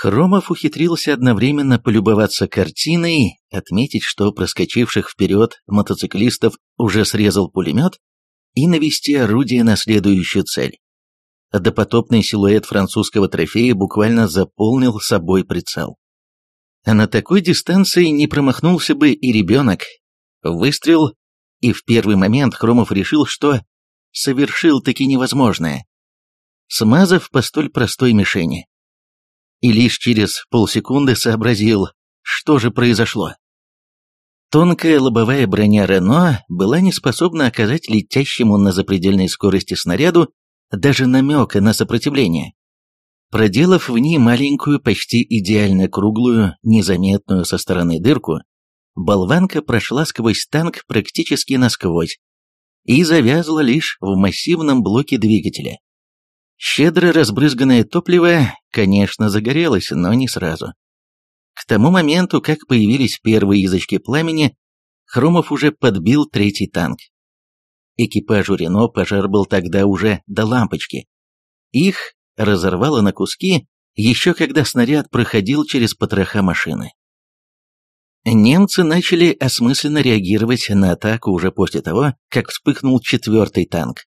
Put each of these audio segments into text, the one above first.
Хромов ухитрился одновременно полюбоваться картиной, отметить, что проскочивших вперед мотоциклистов уже срезал пулемет, и навести орудие на следующую цель. Допотопный силуэт французского трофея буквально заполнил собой прицел. А на такой дистанции не промахнулся бы и ребенок. Выстрел, и в первый момент Хромов решил, что совершил таки невозможное, смазав по столь простой мишени и лишь через полсекунды сообразил, что же произошло. Тонкая лобовая броня Рено была не способна оказать летящему на запредельной скорости снаряду даже намека на сопротивление. Проделав в ней маленькую, почти идеально круглую, незаметную со стороны дырку, болванка прошла сквозь танк практически насквозь и завязла лишь в массивном блоке двигателя щедро разбрызганное топливо, конечно, загорелось, но не сразу. К тому моменту, как появились первые язычки пламени, Хромов уже подбил третий танк. Экипажу Рено пожар был тогда уже до лампочки. Их разорвало на куски, еще когда снаряд проходил через потроха машины. Немцы начали осмысленно реагировать на атаку уже после того, как вспыхнул четвертый танк.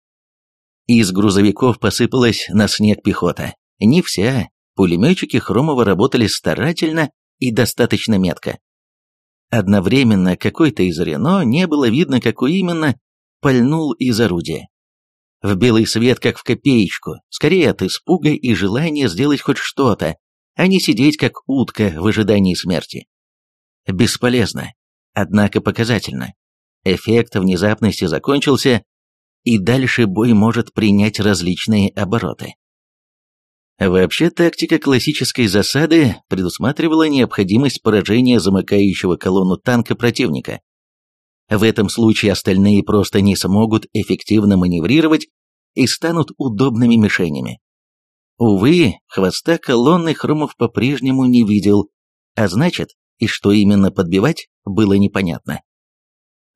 Из грузовиков посыпалась на снег пехота. Не вся. Пулеметчики Хромова работали старательно и достаточно метко. Одновременно какой-то из Рено, не было видно, какой именно, пальнул из орудия. В белый свет, как в копеечку, скорее от испуга и желания сделать хоть что-то, а не сидеть как утка в ожидании смерти. Бесполезно, однако показательно. Эффект внезапности закончился, и дальше бой может принять различные обороты. Вообще, тактика классической засады предусматривала необходимость поражения замыкающего колонну танка противника. В этом случае остальные просто не смогут эффективно маневрировать и станут удобными мишенями. Увы, хвоста колонны Хромов по-прежнему не видел, а значит, и что именно подбивать, было непонятно.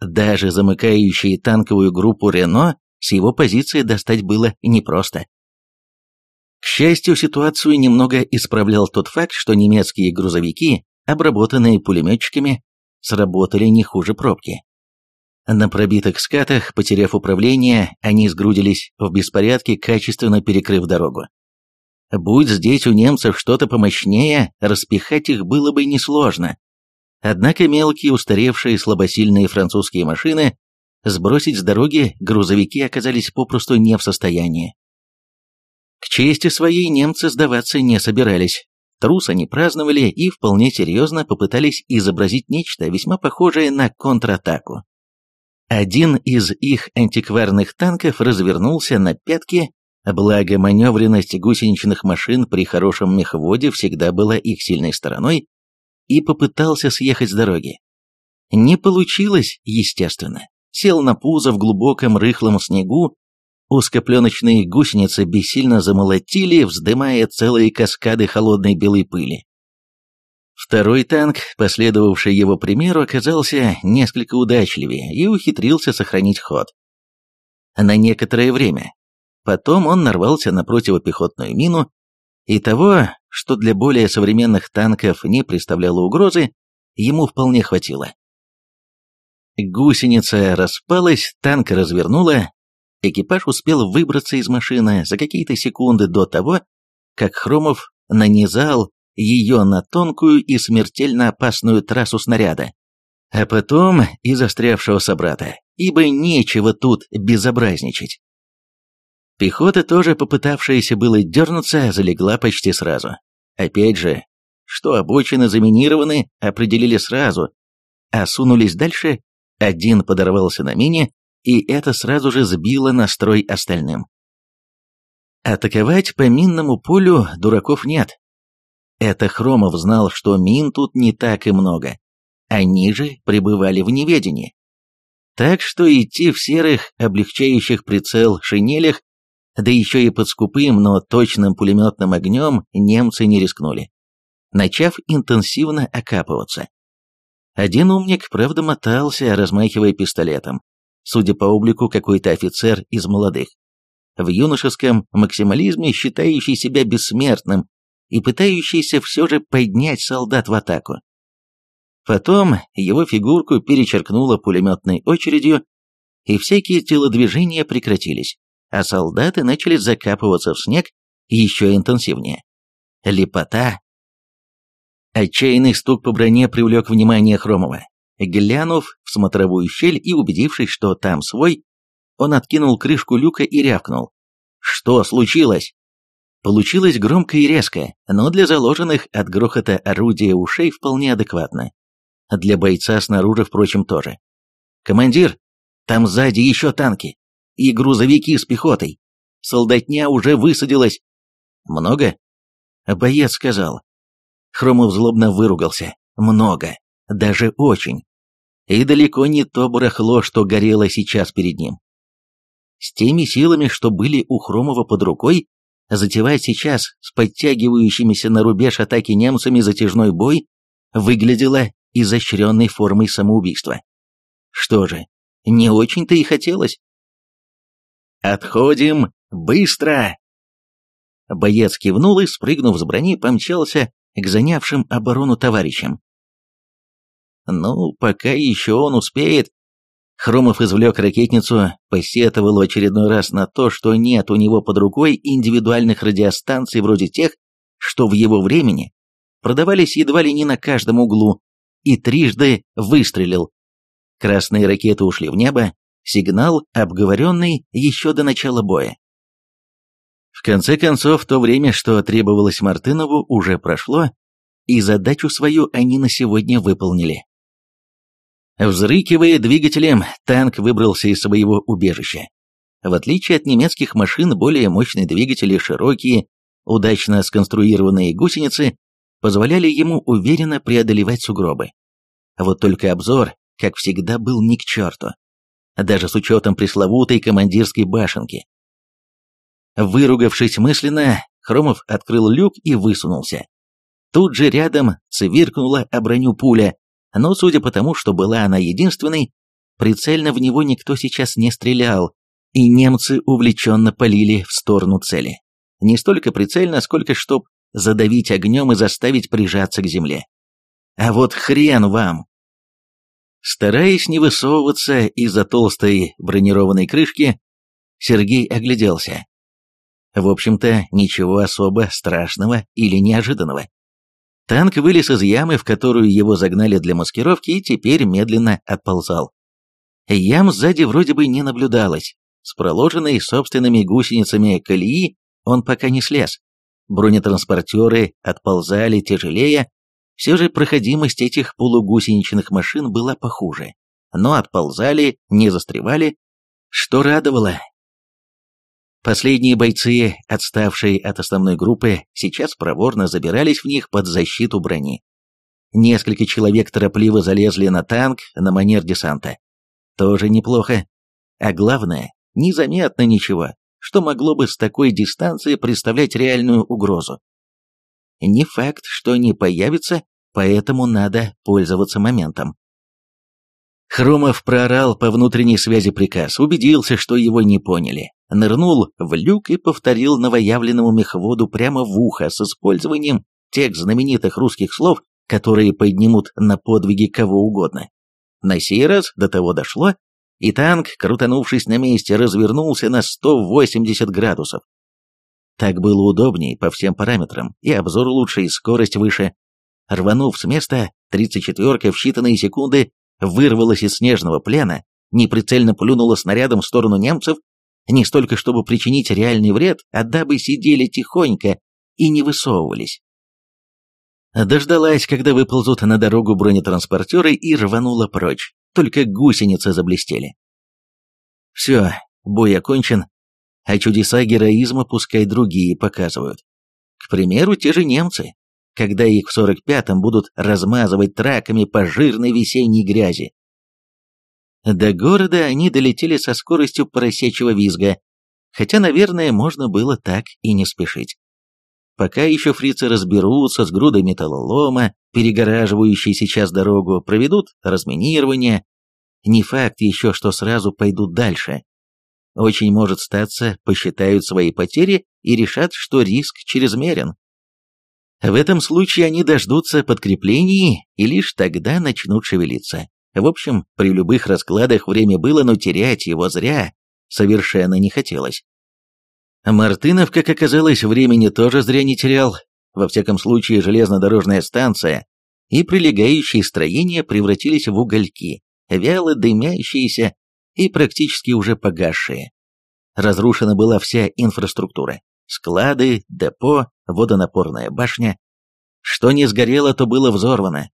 Даже замыкающие танковую группу Рено с его позиции достать было непросто. К счастью, ситуацию немного исправлял тот факт, что немецкие грузовики, обработанные пулеметчиками, сработали не хуже пробки. На пробитых скатах, потеряв управление, они сгрудились в беспорядке, качественно перекрыв дорогу. Будь здесь у немцев что-то помощнее, распихать их было бы несложно. Однако мелкие устаревшие слабосильные французские машины сбросить с дороги грузовики оказались попросту не в состоянии. К чести своей немцы сдаваться не собирались. Трус они праздновали и вполне серьезно попытались изобразить нечто весьма похожее на контратаку. Один из их антикварных танков развернулся на пятки, благо маневренность гусеничных машин при хорошем мехводе всегда была их сильной стороной, и попытался съехать с дороги. Не получилось, естественно. Сел на пузо в глубоком рыхлом снегу, узкопленочные гусеницы бессильно замолотили, вздымая целые каскады холодной белой пыли. Второй танк, последовавший его примеру, оказался несколько удачливее и ухитрился сохранить ход. На некоторое время. Потом он нарвался на противопехотную мину, и того что для более современных танков не представляло угрозы, ему вполне хватило. Гусеница распалась, танк развернула, экипаж успел выбраться из машины за какие-то секунды до того, как Хромов нанизал ее на тонкую и смертельно опасную трассу снаряда, а потом и застрявшего собрата, ибо нечего тут безобразничать. Пехота, тоже попытавшаяся было дернуться, залегла почти сразу. Опять же, что обочины заминированы, определили сразу, а сунулись дальше, один подорвался на мине, и это сразу же сбило настрой остальным. Атаковать по минному полю дураков нет. Это Хромов знал, что мин тут не так и много. Они же пребывали в неведении. Так что идти в серых, облегчающих прицел шинелях да еще и под скупым, но точным пулеметным огнем немцы не рискнули, начав интенсивно окапываться. Один умник, правда, мотался, размахивая пистолетом. Судя по облику, какой-то офицер из молодых. В юношеском максимализме, считающий себя бессмертным и пытающийся все же поднять солдат в атаку. Потом его фигурку перечеркнуло пулеметной очередью, и всякие телодвижения прекратились а солдаты начали закапываться в снег еще интенсивнее. Лепота. Отчаянный стук по броне привлек внимание Хромова. Глянув в смотровую щель и убедившись, что там свой, он откинул крышку люка и рявкнул. «Что случилось?» Получилось громко и резко, но для заложенных от грохота орудия ушей вполне адекватно. Для бойца снаружи, впрочем, тоже. «Командир, там сзади еще танки!» и грузовики с пехотой. Солдатня уже высадилась. Много? Боец сказал. Хромов злобно выругался. Много. Даже очень. И далеко не то барахло, что горело сейчас перед ним. С теми силами, что были у Хромова под рукой, затевать сейчас с подтягивающимися на рубеж атаки немцами затяжной бой выглядело изощренной формой самоубийства. Что же, не очень-то и хотелось. Отходим! Быстро!» Боец кивнул и, спрыгнув с брони, помчался к занявшим оборону товарищам. «Ну, пока еще он успеет!» Хромов извлек ракетницу, посетовал в очередной раз на то, что нет у него под рукой индивидуальных радиостанций вроде тех, что в его времени продавались едва ли не на каждом углу, и трижды выстрелил. Красные ракеты ушли в небо, сигнал, обговоренный еще до начала боя. В конце концов, то время, что требовалось Мартынову, уже прошло, и задачу свою они на сегодня выполнили. Взрыкивая двигателем, танк выбрался из своего убежища. В отличие от немецких машин, более мощные двигатели, широкие, удачно сконструированные гусеницы, позволяли ему уверенно преодолевать сугробы. Вот только обзор, как всегда, был ни к черту даже с учетом пресловутой командирской башенки. Выругавшись мысленно, Хромов открыл люк и высунулся. Тут же рядом цвиркнула о броню пуля, но судя по тому, что была она единственной, прицельно в него никто сейчас не стрелял, и немцы увлеченно полили в сторону цели. Не столько прицельно, сколько чтоб задавить огнем и заставить прижаться к земле. А вот хрен вам! Стараясь не высовываться из-за толстой бронированной крышки, Сергей огляделся. В общем-то, ничего особо страшного или неожиданного. Танк вылез из ямы, в которую его загнали для маскировки, и теперь медленно отползал. Ям сзади вроде бы не наблюдалось. С проложенной собственными гусеницами колеи он пока не слез. Бронетранспортеры отползали тяжелее, все же проходимость этих полугусеничных машин была похуже, но отползали, не застревали, что радовало. Последние бойцы, отставшие от основной группы, сейчас проворно забирались в них под защиту брони. Несколько человек торопливо залезли на танк на манер десанта. Тоже неплохо. А главное, незаметно ничего, что могло бы с такой дистанции представлять реальную угрозу. Не факт, что не появится, поэтому надо пользоваться моментом. Хромов проорал по внутренней связи приказ, убедился, что его не поняли, нырнул в люк и повторил новоявленному мехводу прямо в ухо с использованием тех знаменитых русских слов, которые поднимут на подвиги кого угодно. На сей раз до того дошло, и танк, крутанувшись на месте, развернулся на 180 градусов. Так было удобней по всем параметрам, и обзор лучше, и скорость выше. Рванув с места, 34-ка в считанные секунды вырвалась из снежного плена, неприцельно плюнула снарядом в сторону немцев, не столько чтобы причинить реальный вред, а дабы сидели тихонько и не высовывались. Дождалась, когда выползут на дорогу бронетранспортеры и рванула прочь, только гусеницы заблестели. Все, бой окончен, а чудеса героизма пускай другие показывают. К примеру, те же немцы, когда их в 45-м будут размазывать траками по жирной весенней грязи. До города они долетели со скоростью поросячьего визга, хотя, наверное, можно было так и не спешить. Пока еще фрицы разберутся с грудой металлолома, перегораживающей сейчас дорогу, проведут разминирование, не факт еще, что сразу пойдут дальше, очень может статься, посчитают свои потери и решат, что риск чрезмерен. В этом случае они дождутся подкреплений и лишь тогда начнут шевелиться. В общем, при любых раскладах время было, но терять его зря совершенно не хотелось. Мартынов, как оказалось, времени тоже зря не терял. Во всяком случае, железнодорожная станция и прилегающие строения превратились в угольки, вяло дымящиеся и практически уже погасшие. Разрушена была вся инфраструктура. Склады, депо, водонапорная башня. Что не сгорело, то было взорвано.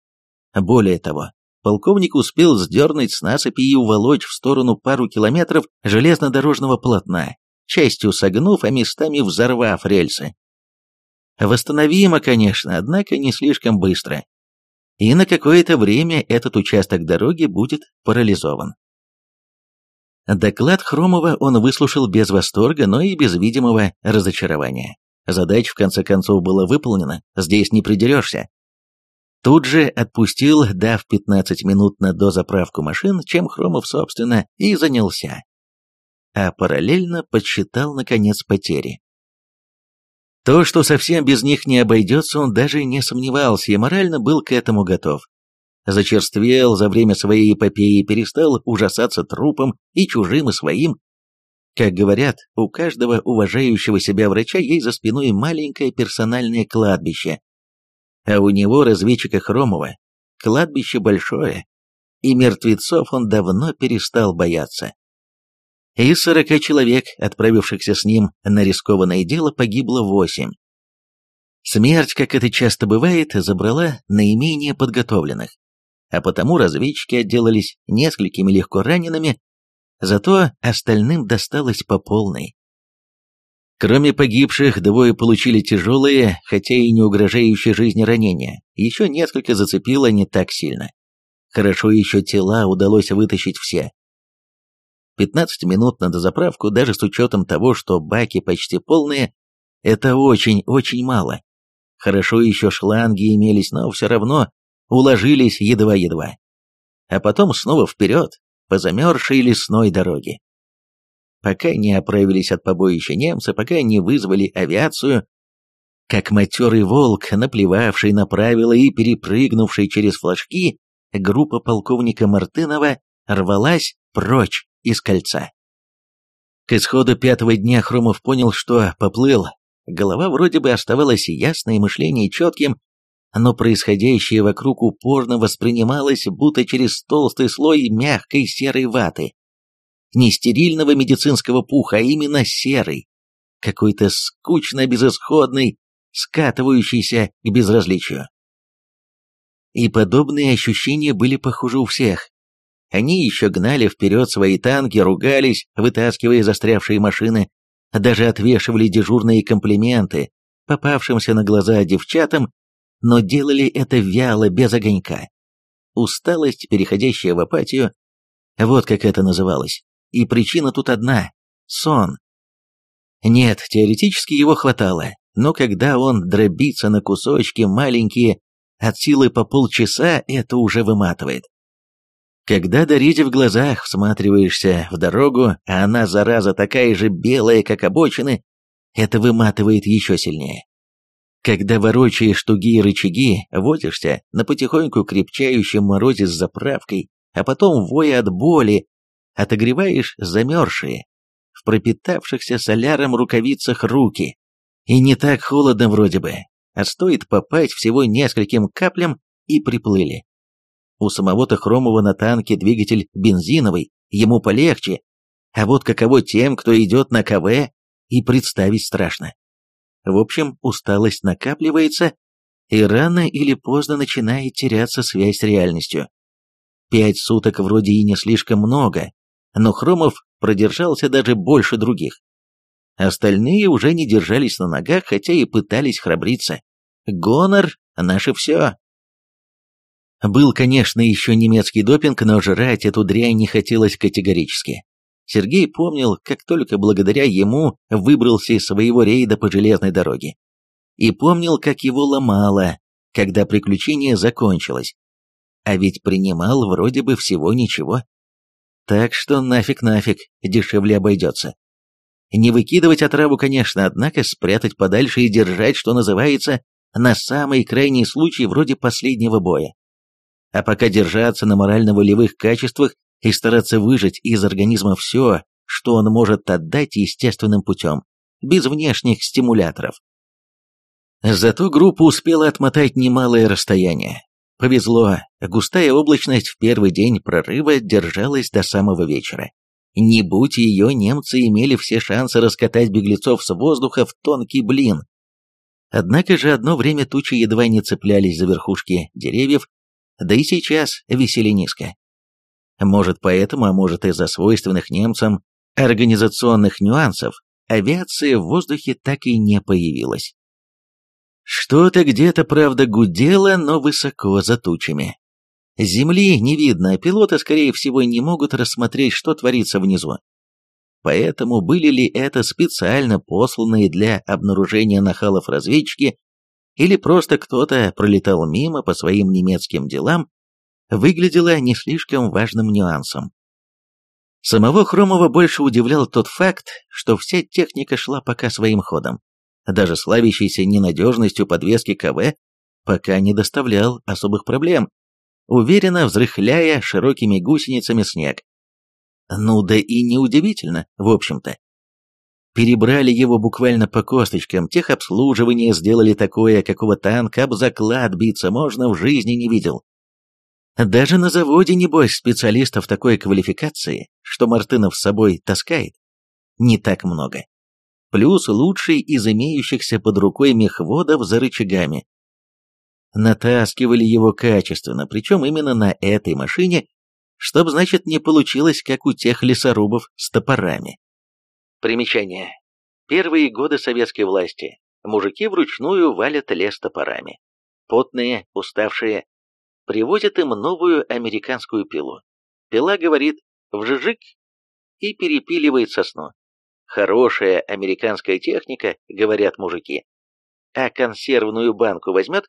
Более того, полковник успел сдернуть с насыпи и уволочь в сторону пару километров железнодорожного полотна, частью согнув, а местами взорвав рельсы. Восстановимо, конечно, однако не слишком быстро. И на какое-то время этот участок дороги будет парализован. Доклад Хромова он выслушал без восторга, но и без видимого разочарования. Задача, в конце концов, была выполнена, здесь не придерешься. Тут же отпустил, дав 15 минут на дозаправку машин, чем Хромов, собственно, и занялся. А параллельно подсчитал, наконец, потери. То, что совсем без них не обойдется, он даже не сомневался и морально был к этому готов зачерствел за время своей эпопеи, перестал ужасаться трупом и чужим, и своим. Как говорят, у каждого уважающего себя врача есть за спиной маленькое персональное кладбище. А у него, разведчика Хромова, кладбище большое, и мертвецов он давно перестал бояться. Из сорока человек, отправившихся с ним на рискованное дело, погибло восемь. Смерть, как это часто бывает, забрала наименее подготовленных а потому разведчики отделались несколькими легко ранеными, зато остальным досталось по полной. Кроме погибших, двое получили тяжелые, хотя и не угрожающие жизни ранения, еще несколько зацепило не так сильно. Хорошо еще тела удалось вытащить все. 15 минут на дозаправку, даже с учетом того, что баки почти полные, это очень-очень мало. Хорошо еще шланги имелись, но все равно уложились едва-едва. А потом снова вперед, по замерзшей лесной дороге. Пока не оправились от побоища немцы, пока не вызвали авиацию, как матерый волк, наплевавший на правила и перепрыгнувший через флажки, группа полковника Мартынова рвалась прочь из кольца. К исходу пятого дня Хромов понял, что поплыл. Голова вроде бы оставалась ясной, мышление четким, но происходящее вокруг упорно воспринималось будто через толстый слой мягкой серой ваты. Не стерильного медицинского пуха, а именно серой, какой-то скучно-безысходной, скатывающейся к безразличию. И подобные ощущения были похожи у всех. Они еще гнали вперед свои танки, ругались, вытаскивая застрявшие машины, даже отвешивали дежурные комплименты попавшимся на глаза девчатам но делали это вяло, без огонька. Усталость, переходящая в апатию, вот как это называлось. И причина тут одна — сон. Нет, теоретически его хватало, но когда он дробится на кусочки маленькие, от силы по полчаса это уже выматывает. Когда до в глазах всматриваешься в дорогу, а она, зараза, такая же белая, как обочины, это выматывает еще сильнее. Когда ворочаешь тугие рычаги, водишься на потихоньку крепчающем морозе с заправкой, а потом воя от боли, отогреваешь замерзшие, в пропитавшихся соляром рукавицах руки. И не так холодно вроде бы, а стоит попасть всего нескольким каплям и приплыли. У самого-то хромого на танке двигатель бензиновый, ему полегче, а вот каково тем, кто идет на КВ, и представить страшно. В общем, усталость накапливается, и рано или поздно начинает теряться связь с реальностью. Пять суток вроде и не слишком много, но Хромов продержался даже больше других. Остальные уже не держались на ногах, хотя и пытались храбриться. Гонор — наше все. Был, конечно, еще немецкий допинг, но жрать эту дрянь не хотелось категорически. Сергей помнил, как только благодаря ему выбрался из своего рейда по железной дороге. И помнил, как его ломало, когда приключение закончилось. А ведь принимал вроде бы всего ничего. Так что нафиг-нафиг, дешевле обойдется. Не выкидывать отраву, конечно, однако спрятать подальше и держать, что называется, на самый крайний случай вроде последнего боя. А пока держаться на морально-волевых качествах и стараться выжать из организма все, что он может отдать естественным путем, без внешних стимуляторов. Зато группа успела отмотать немалое расстояние. Повезло, густая облачность в первый день прорыва держалась до самого вечера. Не будь ее, немцы имели все шансы раскатать беглецов с воздуха в тонкий блин. Однако же одно время тучи едва не цеплялись за верхушки деревьев, да и сейчас висели низко. Может, поэтому, а может из-за свойственных немцам организационных нюансов, авиация в воздухе так и не появилась. Что-то где-то, правда, гудело, но высоко за тучами. Земли не видно, а пилоты, скорее всего, не могут рассмотреть, что творится внизу. Поэтому были ли это специально посланные для обнаружения нахалов разведчики, или просто кто-то пролетал мимо по своим немецким делам выглядело не слишком важным нюансом. Самого Хромова больше удивлял тот факт, что вся техника шла пока своим ходом. Даже славящийся ненадежностью подвески КВ пока не доставлял особых проблем, уверенно взрыхляя широкими гусеницами снег. Ну да и неудивительно, в общем-то. Перебрали его буквально по косточкам, техобслуживание сделали такое, какого танка об заклад биться можно в жизни не видел. Даже на заводе, небось, специалистов такой квалификации, что Мартынов с собой таскает, не так много. Плюс лучший из имеющихся под рукой мехводов за рычагами. Натаскивали его качественно, причем именно на этой машине, чтобы, значит, не получилось, как у тех лесорубов с топорами. Примечание. Первые годы советской власти мужики вручную валят лес топорами. Потные, уставшие, Привозят им новую американскую пилу. Пила говорит «вжижик» и перепиливает сосну. Хорошая американская техника, говорят мужики. А консервную банку возьмет?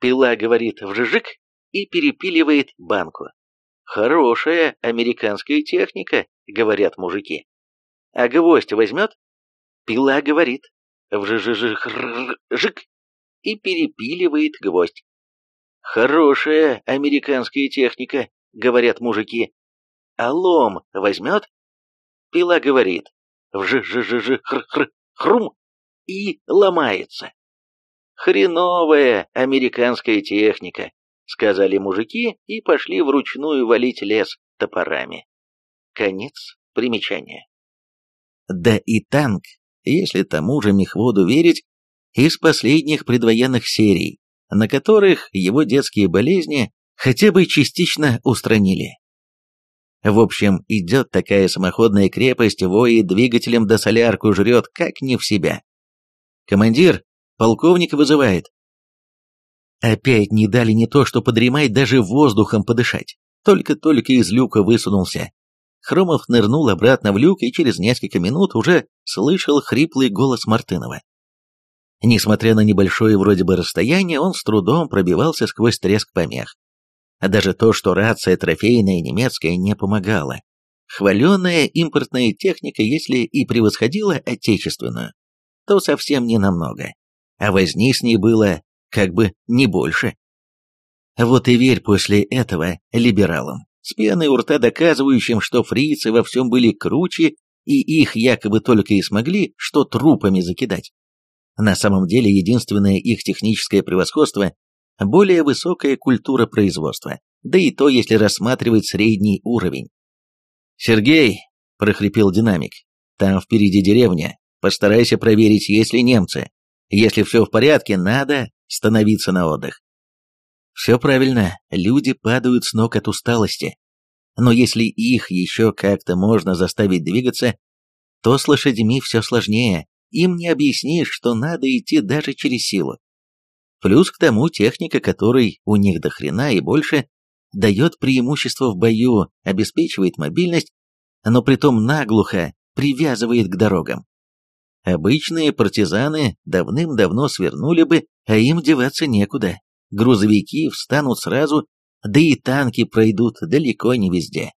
Пила говорит «вжижик» и перепиливает банку. Хорошая американская техника, говорят мужики. А гвоздь возьмет? Пила говорит «вжижижик» и перепиливает гвоздь хорошая американская техника говорят мужики а лом возьмет пила говорит вж ж ж ж хр хр хрум и ломается хреновая американская техника сказали мужики и пошли вручную валить лес топорами конец примечания да и танк если тому же мехводу верить из последних предвоенных серий на которых его детские болезни хотя бы частично устранили. В общем, идет такая самоходная крепость, вои двигателем до да солярку жрет, как не в себя. Командир, полковник вызывает. Опять не дали не то, что подремать, даже воздухом подышать. Только-только из люка высунулся. Хромов нырнул обратно в люк и через несколько минут уже слышал хриплый голос Мартынова. Несмотря на небольшое вроде бы расстояние, он с трудом пробивался сквозь треск помех. А Даже то, что рация трофейная немецкая, не помогала. Хваленная импортная техника, если и превосходила отечественную, то совсем не намного. А возни с ней было как бы не больше. Вот и верь после этого либералам, с пеной у рта доказывающим, что фрицы во всем были круче, и их якобы только и смогли что трупами закидать. На самом деле единственное их техническое превосходство – более высокая культура производства, да и то, если рассматривать средний уровень. «Сергей!» – прохрипел динамик. «Там впереди деревня. Постарайся проверить, есть ли немцы. Если все в порядке, надо становиться на отдых». Все правильно, люди падают с ног от усталости. Но если их еще как-то можно заставить двигаться, то с лошадьми все сложнее, им не объяснишь, что надо идти даже через силу. Плюс к тому техника, которой у них до хрена и больше, дает преимущество в бою, обеспечивает мобильность, но притом наглухо привязывает к дорогам. Обычные партизаны давным-давно свернули бы, а им деваться некуда. Грузовики встанут сразу, да и танки пройдут далеко не везде.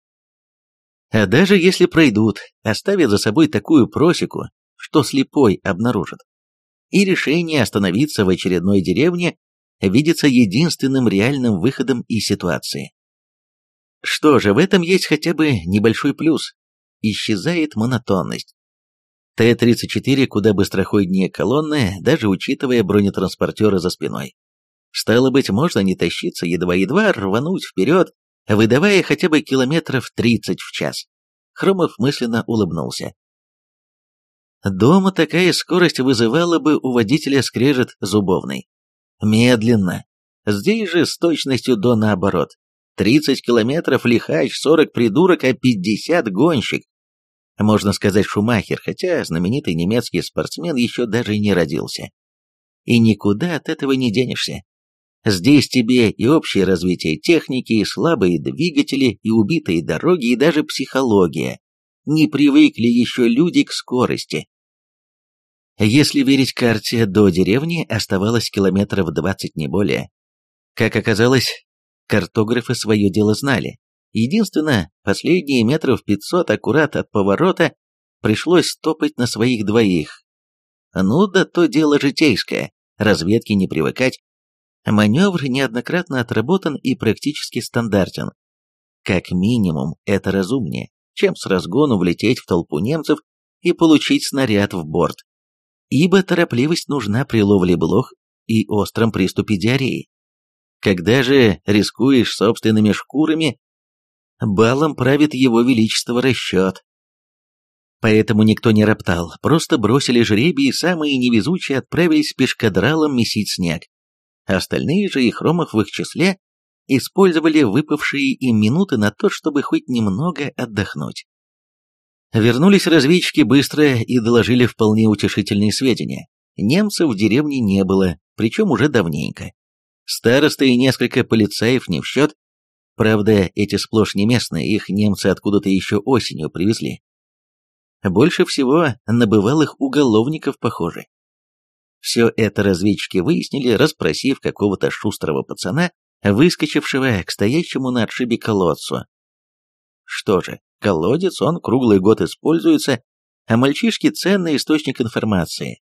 А даже если пройдут, оставят за собой такую просеку, что слепой обнаружит. И решение остановиться в очередной деревне видится единственным реальным выходом из ситуации. Что же, в этом есть хотя бы небольшой плюс. Исчезает монотонность. Т-34 куда быстроходнее колонны, даже учитывая бронетранспортеры за спиной. Стало быть, можно не тащиться, едва-едва рвануть вперед, выдавая хотя бы километров 30 в час. Хромов мысленно улыбнулся. Дома такая скорость вызывала бы у водителя скрежет зубовный. Медленно. Здесь же с точностью до наоборот. 30 километров лихач, 40 придурок, а 50 гонщик. Можно сказать Шумахер, хотя знаменитый немецкий спортсмен еще даже не родился. И никуда от этого не денешься. Здесь тебе и общее развитие техники, и слабые двигатели, и убитые дороги, и даже психология не привыкли еще люди к скорости. Если верить карте, до деревни оставалось километров 20 не более. Как оказалось, картографы свое дело знали. Единственное, последние метров 500 аккурат от поворота пришлось стопать на своих двоих. Ну да то дело житейское, разведке не привыкать. Маневр неоднократно отработан и практически стандартен. Как минимум, это разумнее чем с разгону влететь в толпу немцев и получить снаряд в борт. Ибо торопливость нужна при ловле блох и остром приступе диареи. Когда же рискуешь собственными шкурами, балом правит его величество расчет. Поэтому никто не роптал, просто бросили жребий, и самые невезучие отправились пешкадралом месить снег. Остальные же, и Хромов в их числе, использовали выпавшие им минуты на то, чтобы хоть немного отдохнуть. Вернулись разведчики быстро и доложили вполне утешительные сведения. Немцев в деревне не было, причем уже давненько. Староста и несколько полицаев не в счет. Правда, эти сплошь не местные, их немцы откуда-то еще осенью привезли. Больше всего набывалых уголовников, похоже. Все это разведчики выяснили, расспросив какого-то шустрого пацана, выскочившего к стоящему на отшибе колодцу. Что же, колодец он круглый год используется, а мальчишки – ценный источник информации,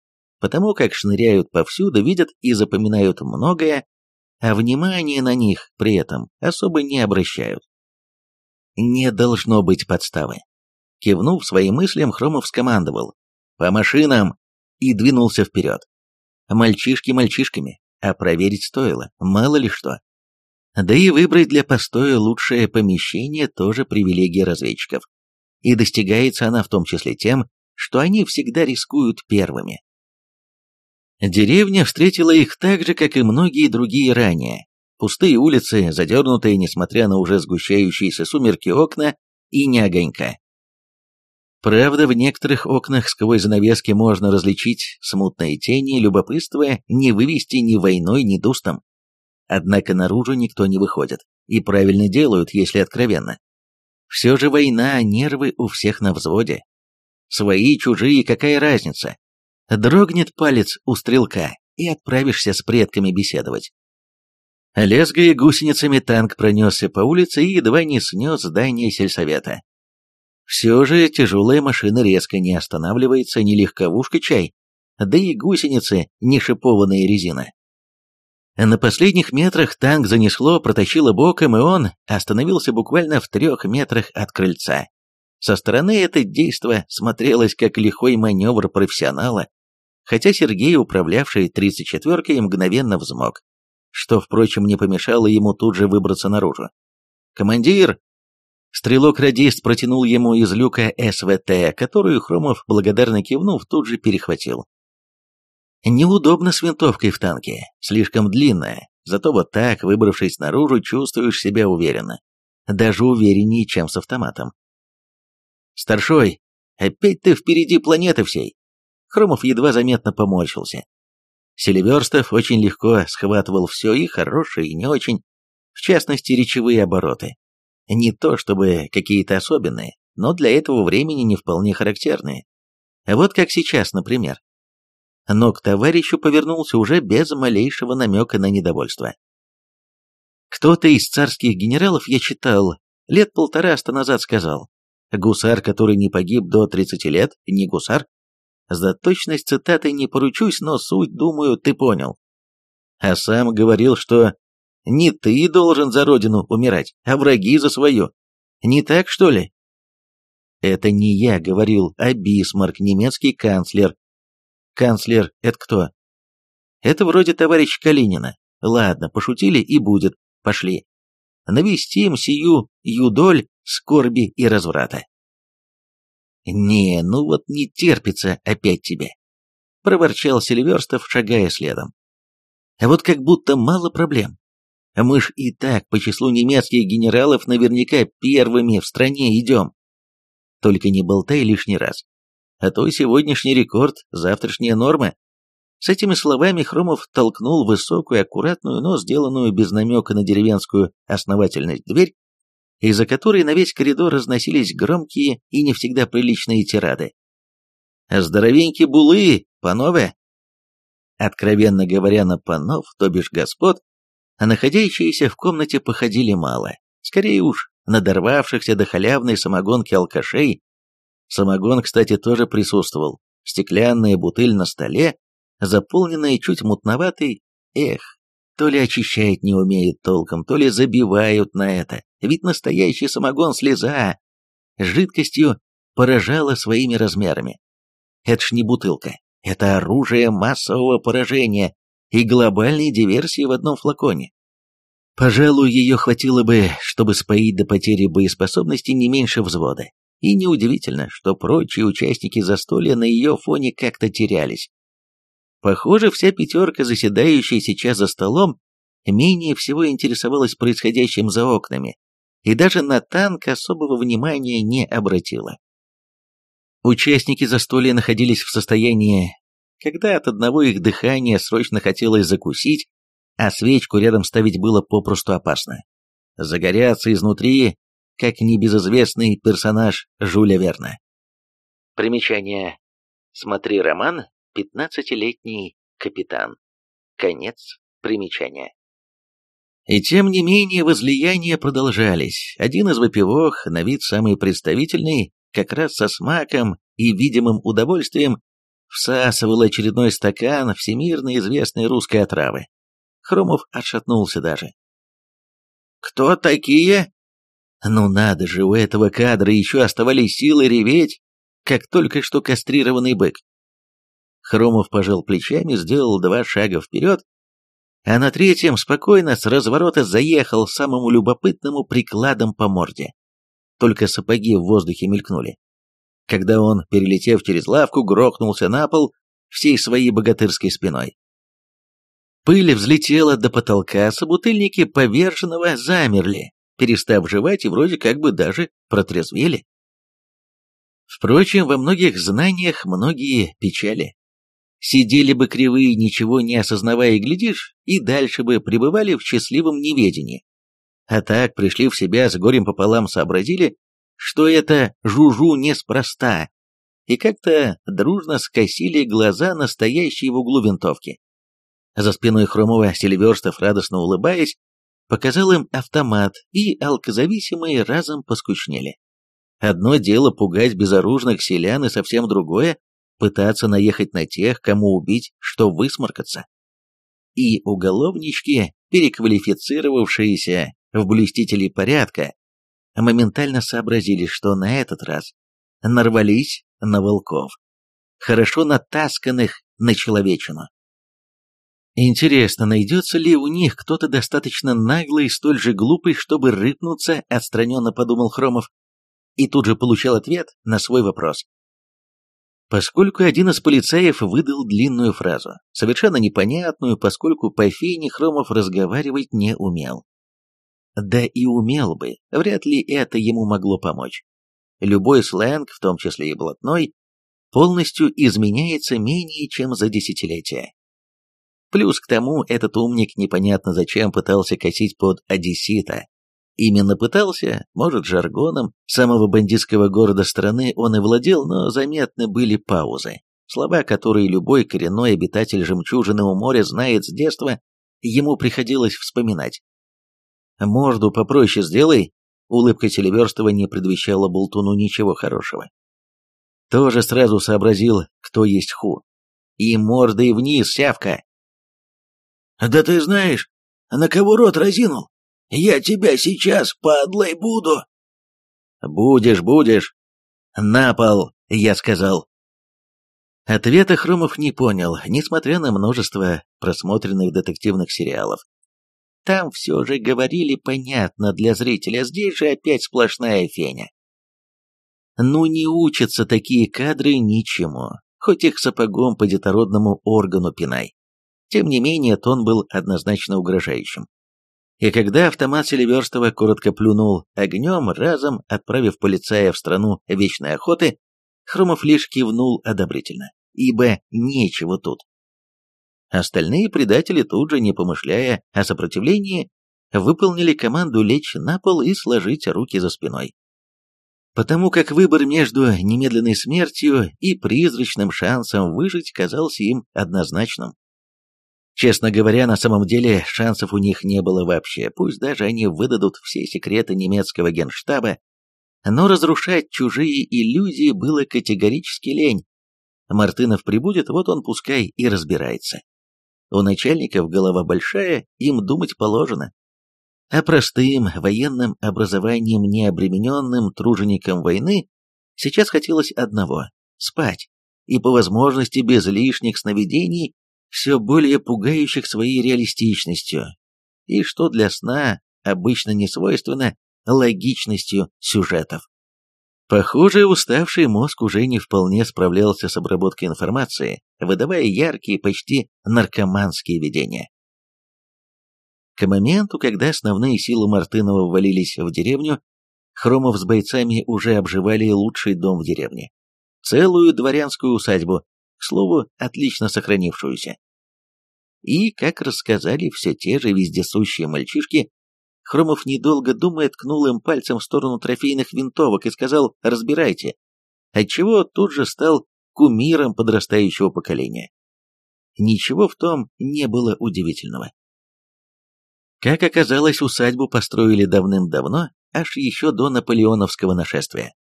потому как шныряют повсюду, видят и запоминают многое, а внимание на них при этом особо не обращают. Не должно быть подставы. Кивнув своим мыслям, Хромов скомандовал «По машинам!» и двинулся вперед. Мальчишки мальчишками, а проверить стоило, мало ли что. Да и выбрать для постоя лучшее помещение тоже привилегия разведчиков. И достигается она в том числе тем, что они всегда рискуют первыми. Деревня встретила их так же, как и многие другие ранее. Пустые улицы, задернутые, несмотря на уже сгущающиеся сумерки окна, и не огонька. Правда, в некоторых окнах сквозь занавески можно различить смутные тени, любопытство не вывести ни войной, ни дустом. Однако наружу никто не выходит, и правильно делают, если откровенно. Все же война, нервы у всех на взводе. Свои, чужие, какая разница? Дрогнет палец у стрелка, и отправишься с предками беседовать. Лезгая гусеницами танк пронесся по улице и едва не снес здание сельсовета. Все же тяжелая машина резко не останавливается, ни легковушка чай, да и гусеницы, не шипованные резина. На последних метрах танк занесло, протащило боком, и он остановился буквально в трех метрах от крыльца. Со стороны это действо смотрелось как лихой маневр профессионала, хотя Сергей, управлявший 34-кой, мгновенно взмок, что, впрочем, не помешало ему тут же выбраться наружу. «Командир!» Стрелок-радист протянул ему из люка СВТ, которую Хромов, благодарно кивнув, тут же перехватил. Неудобно с винтовкой в танке, слишком длинная, зато вот так, выбравшись наружу, чувствуешь себя уверенно. Даже увереннее, чем с автоматом. «Старшой, опять ты впереди планеты всей!» Хромов едва заметно поморщился. Селиверстов очень легко схватывал все и хорошее, и не очень, в частности, речевые обороты. Не то чтобы какие-то особенные, но для этого времени не вполне характерные. Вот как сейчас, например. Но к товарищу повернулся уже без малейшего намека на недовольство. Кто-то из царских генералов, я читал, лет полтораста назад сказал, гусар, который не погиб до 30 лет, не гусар. За точность цитаты не поручусь, но суть, думаю, ты понял. А сам говорил, что не ты должен за родину умирать, а враги за свою. Не так, что ли? Это не я говорил, а Бисмарк, немецкий канцлер, канцлер, это кто?» «Это вроде товарищ Калинина. Ладно, пошутили и будет. Пошли. Навестим сию юдоль скорби и разврата». «Не, ну вот не терпится опять тебе», — проворчал Селиверстов, шагая следом. «А вот как будто мало проблем. Мы ж и так по числу немецких генералов наверняка первыми в стране идем. Только не болтай лишний раз а то и сегодняшний рекорд, завтрашние нормы С этими словами Хромов толкнул высокую, аккуратную, но сделанную без намека на деревенскую основательность дверь, из-за которой на весь коридор разносились громкие и не всегда приличные тирады. здоровенькие булы, панове!» Откровенно говоря, на панов, то бишь господ, а находящиеся в комнате походили мало, скорее уж надорвавшихся до халявной самогонки алкашей, Самогон, кстати, тоже присутствовал. Стеклянная бутыль на столе, заполненная чуть мутноватой. Эх, то ли очищает не умеет толком, то ли забивают на это. Ведь настоящий самогон слеза жидкостью поражала своими размерами. Это ж не бутылка, это оружие массового поражения и глобальной диверсии в одном флаконе. Пожалуй, ее хватило бы, чтобы споить до потери боеспособности не меньше взвода. И неудивительно, что прочие участники застолья на ее фоне как-то терялись. Похоже, вся пятерка, заседающая сейчас за столом, менее всего интересовалась происходящим за окнами, и даже на танк особого внимания не обратила. Участники застолья находились в состоянии, когда от одного их дыхания срочно хотелось закусить, а свечку рядом ставить было попросту опасно. Загорятся изнутри, как небезызвестный персонаж Жюля Верна. Примечание. Смотри роман «Пятнадцатилетний капитан». Конец примечания. И тем не менее возлияния продолжались. Один из выпивок, на вид самый представительный, как раз со смаком и видимым удовольствием, всасывал очередной стакан всемирно известной русской отравы. Хромов отшатнулся даже. «Кто такие?» Ну надо же, у этого кадра еще оставались силы реветь, как только что кастрированный бык. Хромов пожал плечами, сделал два шага вперед, а на третьем спокойно с разворота заехал самому любопытному прикладом по морде. Только сапоги в воздухе мелькнули. Когда он, перелетев через лавку, грохнулся на пол всей своей богатырской спиной. Пыль взлетела до потолка, собутыльники поверженного замерли, перестав жевать и вроде как бы даже протрезвели. Впрочем, во многих знаниях многие печали. Сидели бы кривые, ничего не осознавая, глядишь, и дальше бы пребывали в счастливом неведении. А так пришли в себя, с горем пополам сообразили, что это жужу неспроста, и как-то дружно скосили глаза настоящие в углу винтовки. За спиной Хромова Селиверстов, радостно улыбаясь, показал им автомат, и алкозависимые разом поскучнели. Одно дело пугать безоружных селян, и совсем другое — пытаться наехать на тех, кому убить, что высморкаться. И уголовнички, переквалифицировавшиеся в блюстителей порядка, моментально сообразили, что на этот раз нарвались на волков, хорошо натасканных на человечину. Интересно, найдется ли у них кто-то достаточно наглый и столь же глупый, чтобы рыпнуться, отстраненно подумал Хромов. И тут же получил ответ на свой вопрос. Поскольку один из полицаев выдал длинную фразу, совершенно непонятную, поскольку по фене Хромов разговаривать не умел. Да и умел бы, вряд ли это ему могло помочь. Любой сленг, в том числе и блатной, полностью изменяется менее чем за десятилетие. Плюс к тому, этот умник непонятно зачем пытался косить под одессита. Именно пытался, может, жаргоном самого бандитского города страны он и владел, но заметны были паузы. Слова, которые любой коренной обитатель жемчужины у моря знает с детства, ему приходилось вспоминать. «Морду попроще сделай», — улыбка Селиверстова не предвещала Болтуну ничего хорошего. Тоже сразу сообразил, кто есть ху. «И мордой вниз, сявка!» Да ты знаешь, на кого рот разинул? Я тебя сейчас, падлой, буду!» «Будешь, будешь!» «На пол!» — я сказал. Ответа Хромов не понял, несмотря на множество просмотренных детективных сериалов. Там все же говорили понятно для зрителя, здесь же опять сплошная феня. Ну не учатся такие кадры ничему, хоть их сапогом по детородному органу пинай. Тем не менее, тон был однозначно угрожающим. И когда автомат Селиверстова коротко плюнул огнем, разом отправив полицая в страну вечной охоты, Хромов лишь кивнул одобрительно, ибо нечего тут. Остальные предатели тут же, не помышляя о сопротивлении, выполнили команду лечь на пол и сложить руки за спиной. Потому как выбор между немедленной смертью и призрачным шансом выжить казался им однозначным. Честно говоря, на самом деле шансов у них не было вообще. Пусть даже они выдадут все секреты немецкого генштаба, но разрушать чужие иллюзии было категорически лень. Мартынов прибудет, вот он пускай и разбирается. У начальников голова большая, им думать положено. А простым военным образованием необремененным труженикам войны сейчас хотелось одного – спать, и по возможности без лишних сновидений все более пугающих своей реалистичностью, и что для сна обычно не свойственно логичностью сюжетов. Похоже, уставший мозг уже не вполне справлялся с обработкой информации, выдавая яркие, почти наркоманские видения. К моменту, когда основные силы Мартынова ввалились в деревню, Хромов с бойцами уже обживали лучший дом в деревне. Целую дворянскую усадьбу, к слову, отлично сохранившуюся. И, как рассказали все те же вездесущие мальчишки, Хромов, недолго думая, ткнул им пальцем в сторону трофейных винтовок и сказал «разбирайте», отчего тут же стал кумиром подрастающего поколения. Ничего в том не было удивительного. Как оказалось, усадьбу построили давным-давно, аж еще до наполеоновского нашествия.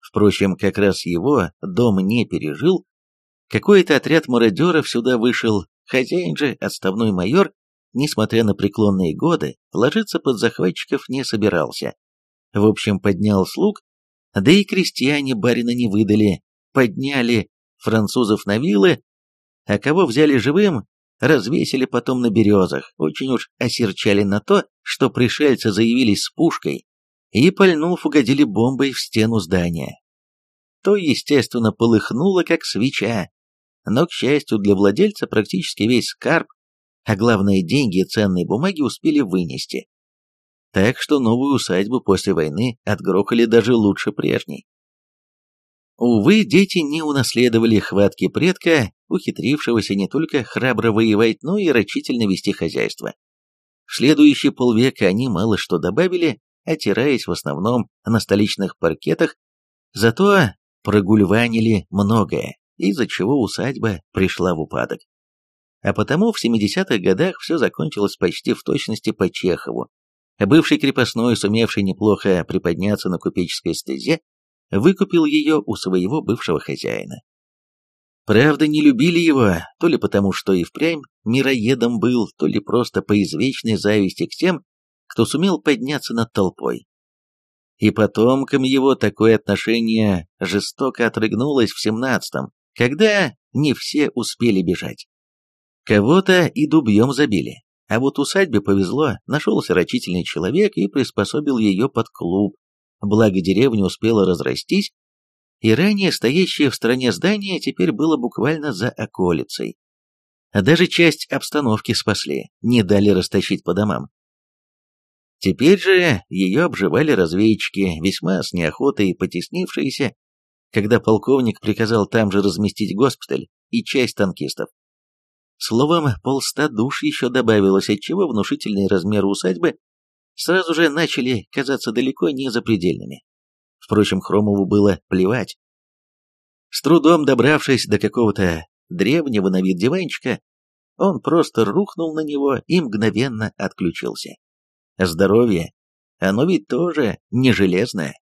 Впрочем, как раз его дом не пережил, какой-то отряд мародеров сюда вышел, хозяин же, отставной майор, несмотря на преклонные годы, ложиться под захватчиков не собирался. В общем, поднял слуг, да и крестьяне барина не выдали, подняли французов на вилы, а кого взяли живым, развесили потом на березах, очень уж осерчали на то, что пришельцы заявились с пушкой и, пальнув, угодили бомбой в стену здания. То, естественно, полыхнуло, как свеча, но, к счастью для владельца, практически весь скарб, а главное деньги и ценные бумаги успели вынести. Так что новую усадьбу после войны отгрохали даже лучше прежней. Увы, дети не унаследовали хватки предка, ухитрившегося не только храбро воевать, но и рачительно вести хозяйство. В следующие полвека они мало что добавили, отираясь в основном на столичных паркетах, зато прогульванили многое из-за чего усадьба пришла в упадок. А потому в 70-х годах все закончилось почти в точности по Чехову. Бывший крепостной, сумевший неплохо приподняться на купеческой стезе, выкупил ее у своего бывшего хозяина. Правда, не любили его, то ли потому, что и впрямь мироедом был, то ли просто по извечной зависти к тем, кто сумел подняться над толпой. И потомкам его такое отношение жестоко отрыгнулось в семнадцатом когда не все успели бежать. Кого-то и дубьем забили, а вот усадьбе повезло, нашелся рачительный человек и приспособил ее под клуб, благо деревня успела разрастись, и ранее стоящее в стороне здание теперь было буквально за околицей. Даже часть обстановки спасли, не дали растащить по домам. Теперь же ее обживали разведчики, весьма с неохотой потеснившиеся когда полковник приказал там же разместить госпиталь и часть танкистов. Словом, полста душ еще добавилось, отчего внушительные размеры усадьбы сразу же начали казаться далеко не запредельными. Впрочем, Хромову было плевать. С трудом добравшись до какого-то древнего на вид диванчика, он просто рухнул на него и мгновенно отключился. Здоровье, оно ведь тоже не железное.